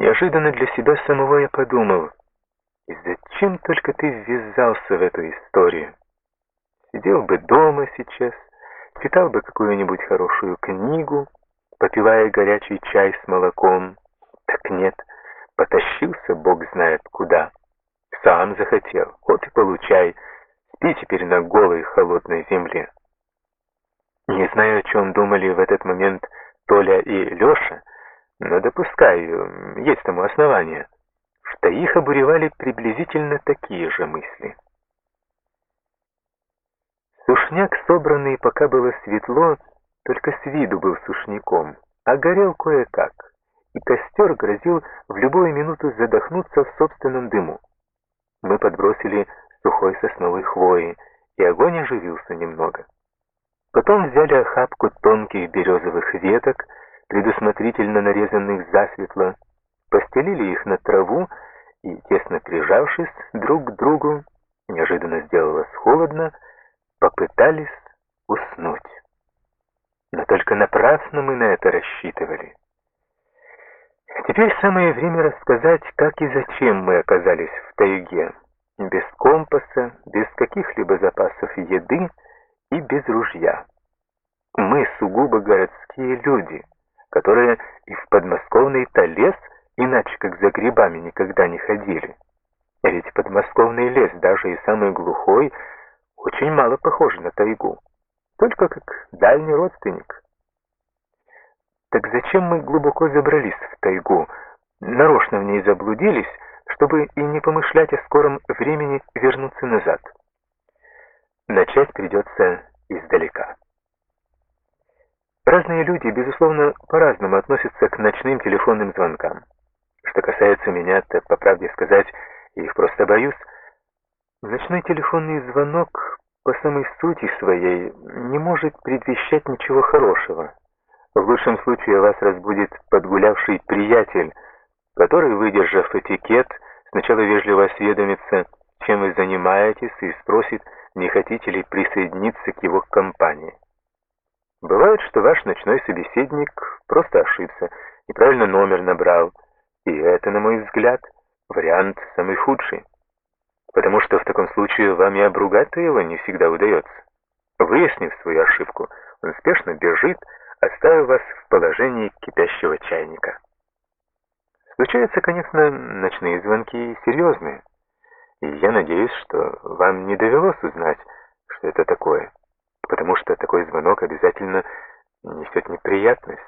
Неожиданно для себя самого я подумал, и зачем только ты ввязался в эту историю? Сидел бы дома сейчас, читал бы какую-нибудь хорошую книгу, попивая горячий чай с молоком. Так нет, потащился бог знает куда. Сам захотел, вот и получай, спи теперь на голой холодной земле. Не знаю, о чем думали в этот момент Толя и Леша, но допускаю, есть тому основания, что их обуревали приблизительно такие же мысли. Сушняк, собранный, пока было светло, только с виду был сушняком, а горел кое-как, и костер грозил в любую минуту задохнуться в собственном дыму. Мы подбросили сухой сосновой хвои, и огонь оживился немного. Потом взяли охапку тонких березовых веток, предусмотрительно нарезанных засветло, постелили их на траву и, тесно прижавшись друг к другу, неожиданно сделалось холодно, попытались уснуть. Но только напрасно мы на это рассчитывали. Теперь самое время рассказать, как и зачем мы оказались в тайге, без компаса, без каких-либо запасов еды и без ружья. Мы сугубо городские люди, которые и в подмосковный-то лес иначе как за грибами никогда не ходили. А ведь подмосковный лес, даже и самый глухой, очень мало похож на тайгу, только как дальний родственник. Так зачем мы глубоко забрались в тайгу, нарочно в ней заблудились, чтобы и не помышлять о скором времени вернуться назад? Начать придется издалека. Разные люди, безусловно, по-разному относятся к ночным телефонным звонкам. Что касается меня, то, по правде сказать, я их просто боюсь. Ночной телефонный звонок по самой сути своей не может предвещать ничего хорошего. В лучшем случае вас разбудит подгулявший приятель, который, выдержав этикет, сначала вежливо осведомится, чем вы занимаетесь, и спросит, не хотите ли присоединиться к его компании. Бывает, что ваш ночной собеседник просто ошибся, неправильно номер набрал, и это, на мой взгляд, вариант самый худший потому что в таком случае вам и обругать-то его не всегда удается. Выяснив свою ошибку, он спешно бежит, оставив вас в положении кипящего чайника. Случаются, конечно, ночные звонки серьезные, и я надеюсь, что вам не довелось узнать, что это такое, потому что такой звонок обязательно несет неприятность.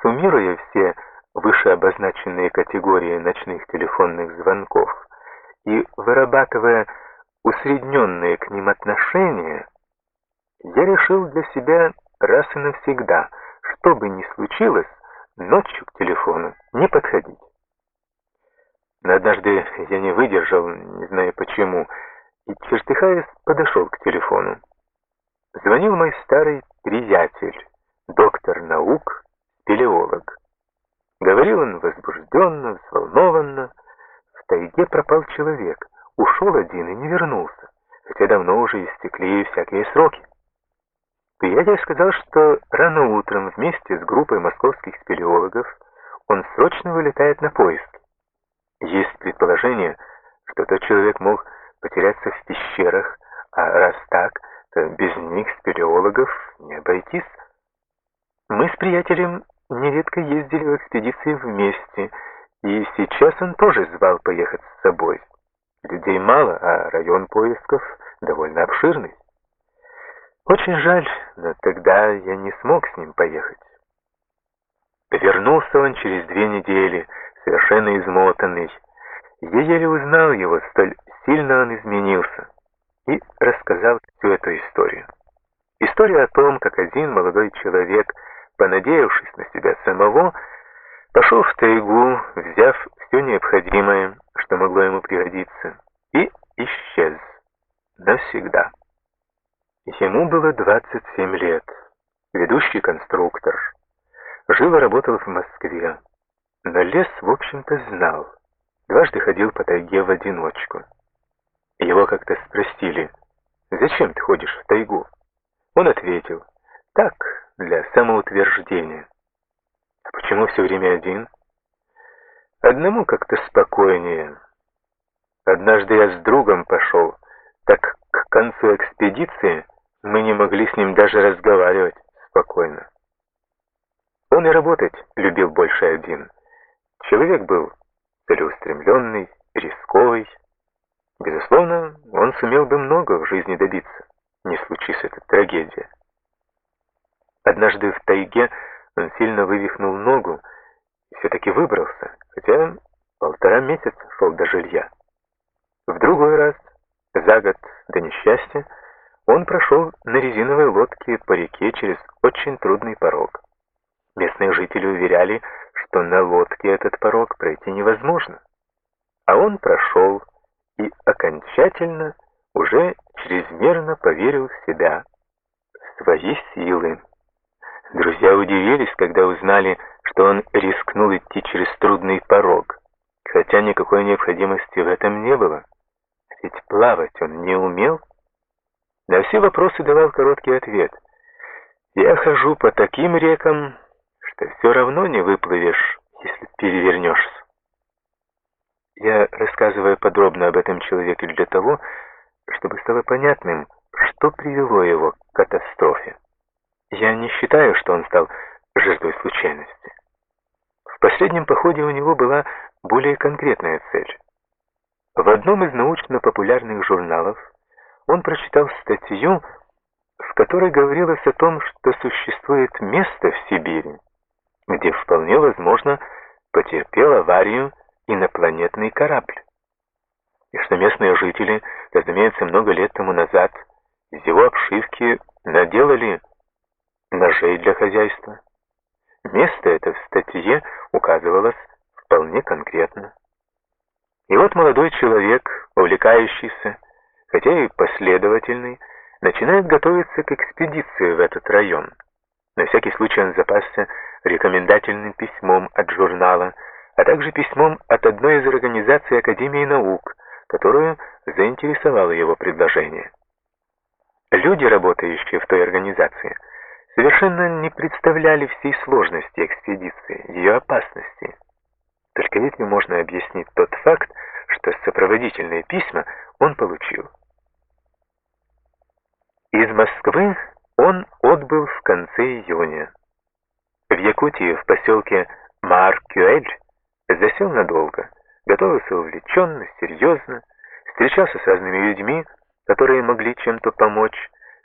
Суммируя все вышеобозначенные категории ночных телефонных звонков, и вырабатывая усредненные к ним отношения, я решил для себя раз и навсегда, что бы ни случилось, ночью к телефону не подходить. Но однажды я не выдержал, не знаю почему, и, чертыхаясь, подошел к телефону. Звонил мой старый приятель, доктор наук, спелеолог. Говорил он возбужденно, взволнованно, в тайге пропал человек, ушел один и не вернулся, хотя давно уже истекли всякие сроки. Приятель сказал, что рано утром вместе с группой московских спелеологов он срочно вылетает на поиск. Есть предположение, что тот человек мог потеряться в пещерах, а раз так, то без них спелеологов не обойтись. Мы с приятелем нередко ездили в экспедиции вместе, и сейчас он тоже звал поехать с собой. Людей мало, а район поисков довольно обширный. Очень жаль, но тогда я не смог с ним поехать. Вернулся он через две недели, совершенно измотанный. Я еле узнал его, столь сильно он изменился, и рассказал всю эту историю. История о том, как один молодой человек, понадеявшись на себя самого, Пошел в тайгу, взяв все необходимое, что могло ему пригодиться, и исчез навсегда. Ему было 27 лет, ведущий конструктор. Жил и работал в Москве, но лес, в общем-то, знал. Дважды ходил по тайге в одиночку. Его как-то спросили, «Зачем ты ходишь в тайгу?» Он ответил, «Так, для самоутверждения». Почему все время один? Одному как-то спокойнее. Однажды я с другом пошел, так к концу экспедиции мы не могли с ним даже разговаривать спокойно. Он и работать любил больше один. Человек был целеустремленный, рисковый. Безусловно, он сумел бы много в жизни добиться, не случись эта трагедия. Однажды в тайге он сильно вывихнул ногу и все-таки выбрался, хотя полтора месяца шел до жилья. В другой раз, за год до несчастья, он прошел на резиновой лодке по реке через очень трудный порог. Местные жители уверяли, что на лодке этот порог пройти невозможно. А он прошел окончательно уже чрезмерно поверил в себя, в свои силы. Друзья удивились, когда узнали, что он рискнул идти через трудный порог, хотя никакой необходимости в этом не было. Ведь плавать он не умел. На все вопросы давал короткий ответ. «Я хожу по таким рекам, что все равно не выплывешь, если перевернешься». Я рассказываю подробно об этом человеке для того, чтобы стало понятным, что привело его к катастрофе. Я не считаю, что он стал жертвой случайности. В последнем походе у него была более конкретная цель. В одном из научно-популярных журналов он прочитал статью, в которой говорилось о том, что существует место в Сибири, где вполне возможно потерпел аварию инопланетный корабль. И что местные жители, разумеется, много лет тому назад из его обшивки наделали ножей для хозяйства. Место это в статье указывалось вполне конкретно. И вот молодой человек, увлекающийся, хотя и последовательный, начинает готовиться к экспедиции в этот район. На всякий случай он запасся рекомендательным письмом от журнала, а также письмом от одной из организаций Академии наук, которую заинтересовало его предложение. Люди, работающие в той организации, совершенно не представляли всей сложности экспедиции, ее опасности. Только этим можно объяснить тот факт, что сопроводительные письма он получил. Из Москвы он отбыл в конце июня. В Якутии, в поселке Маркюэль, засел надолго, готовился увлеченно, серьезно, встречался с разными людьми, которые могли чем-то помочь,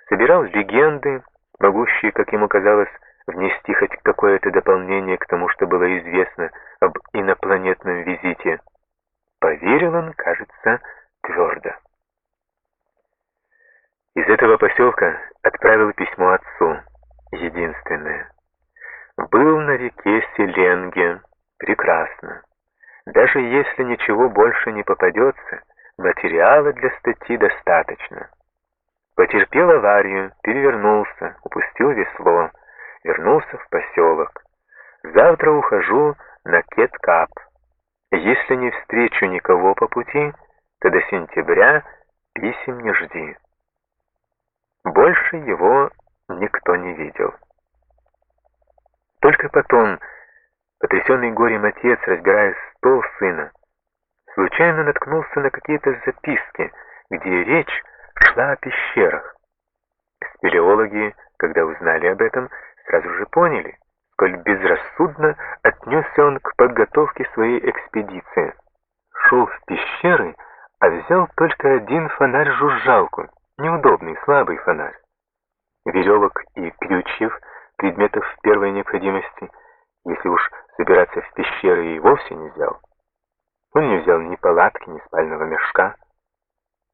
собирал легенды, могущие, как ему казалось, внести хоть какое-то дополнение к тому, что было известно об инопланетном визите. Поверил он, кажется, твердо. Из этого поселка отправил письмо отцу, единственное. Был на реке Селенге, прекрасно. Даже если ничего больше не попадется, материала для статьи достаточно. Потерпел аварию, перевернулся, упустил весло, вернулся в поселок. Завтра ухожу на Кеткап. Если не встречу никого по пути, то до сентября писем не жди. Больше его никто не видел. Только потом, потрясенный горем отец, разбирая стол сына, случайно наткнулся на какие-то записки, где речь шла о пещерах. Спелеологи, когда узнали об этом, сразу же поняли, сколь безрассудно отнесся он к подготовке своей экспедиции. Шел в пещеры, а взял только один фонарь-жужжалку, неудобный, слабый фонарь. Веревок и крючьев, предметов первой необходимости, если уж собираться в пещеры и вовсе не взял. Он не взял ни палатки, ни спального мешка.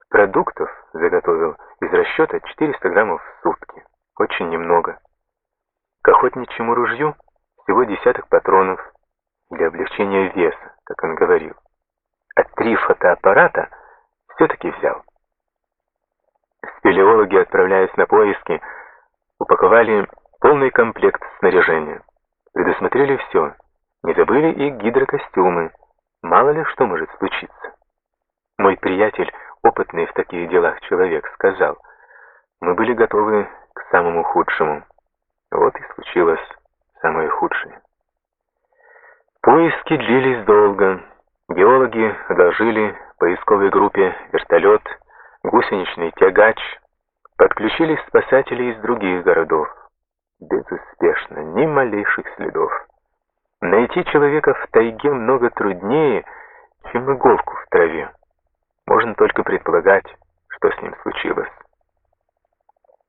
Продуктов заготовил из расчета 400 граммов в сутки. Очень немного. К охотничьему ружью всего десяток патронов для облегчения веса, как он говорил. А три фотоаппарата все-таки взял. Спелеологи, отправляясь на поиски, упаковали полный комплект снаряжения. Предусмотрели все. Не забыли и гидрокостюмы. Мало ли что может случиться. Мой приятель, опытный в таких делах человек, сказал, мы были готовы к самому худшему. Вот и случилось самое худшее. Поиски длились долго. Геологи одолжили поисковой группе вертолет, гусеничный тягач. Подключились спасатели из других городов. Безуспешно, ни малейших следов. Найти человека в тайге много труднее, чем иголку в траве. Можно только предполагать, что с ним случилось.